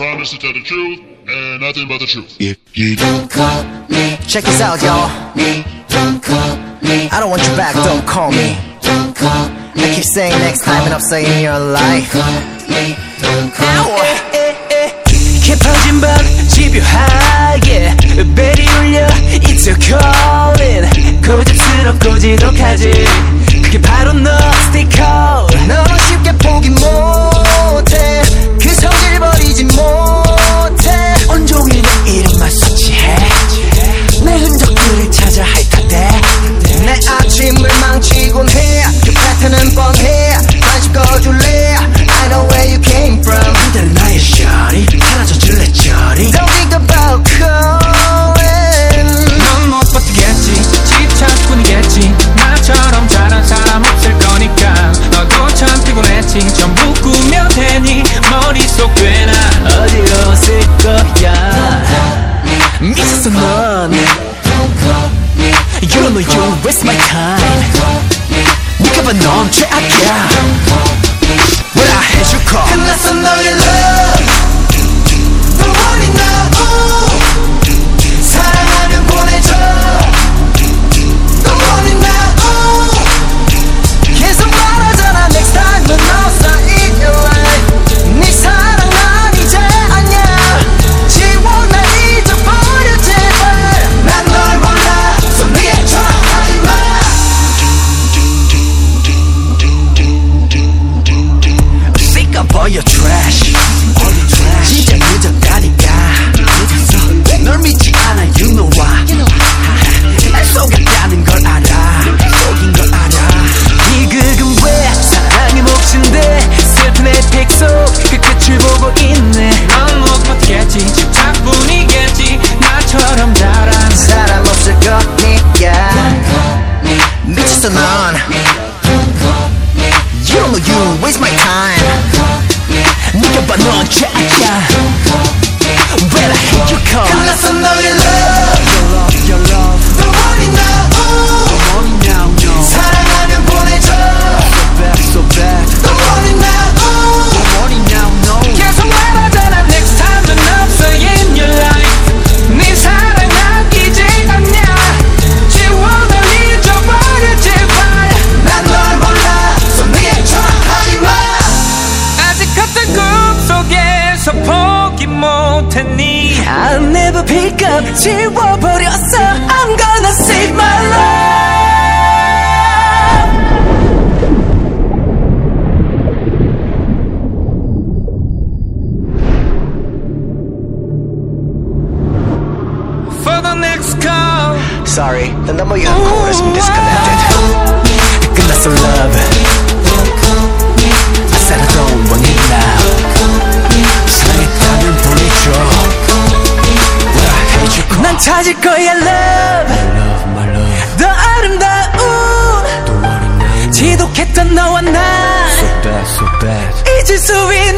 promise to tell the truth and nothing but the truth. If you don't call me, check this out, y'all. Me, don't call me. I don't want you back. Don't call me. Don't call me. I keep saying next time, and I'm saying your life me 눈 감고 깊어진 밤 집요한 you, waste my time 네가 봐, 넌 최악이야 What I had you call. 끝났어 너의 love 그럼 you waste my time. 느껴봐 넌 짜야 Well I hate you cause 피값 지워버렸어 I'm gonna save my life. Sorry, the number you have called has been disconnected. 끝났어 love. 찾을 거야 love, love, my love. 더 아름다운 지독했던 너와 나 so bad, so bad. 잊을 수 있는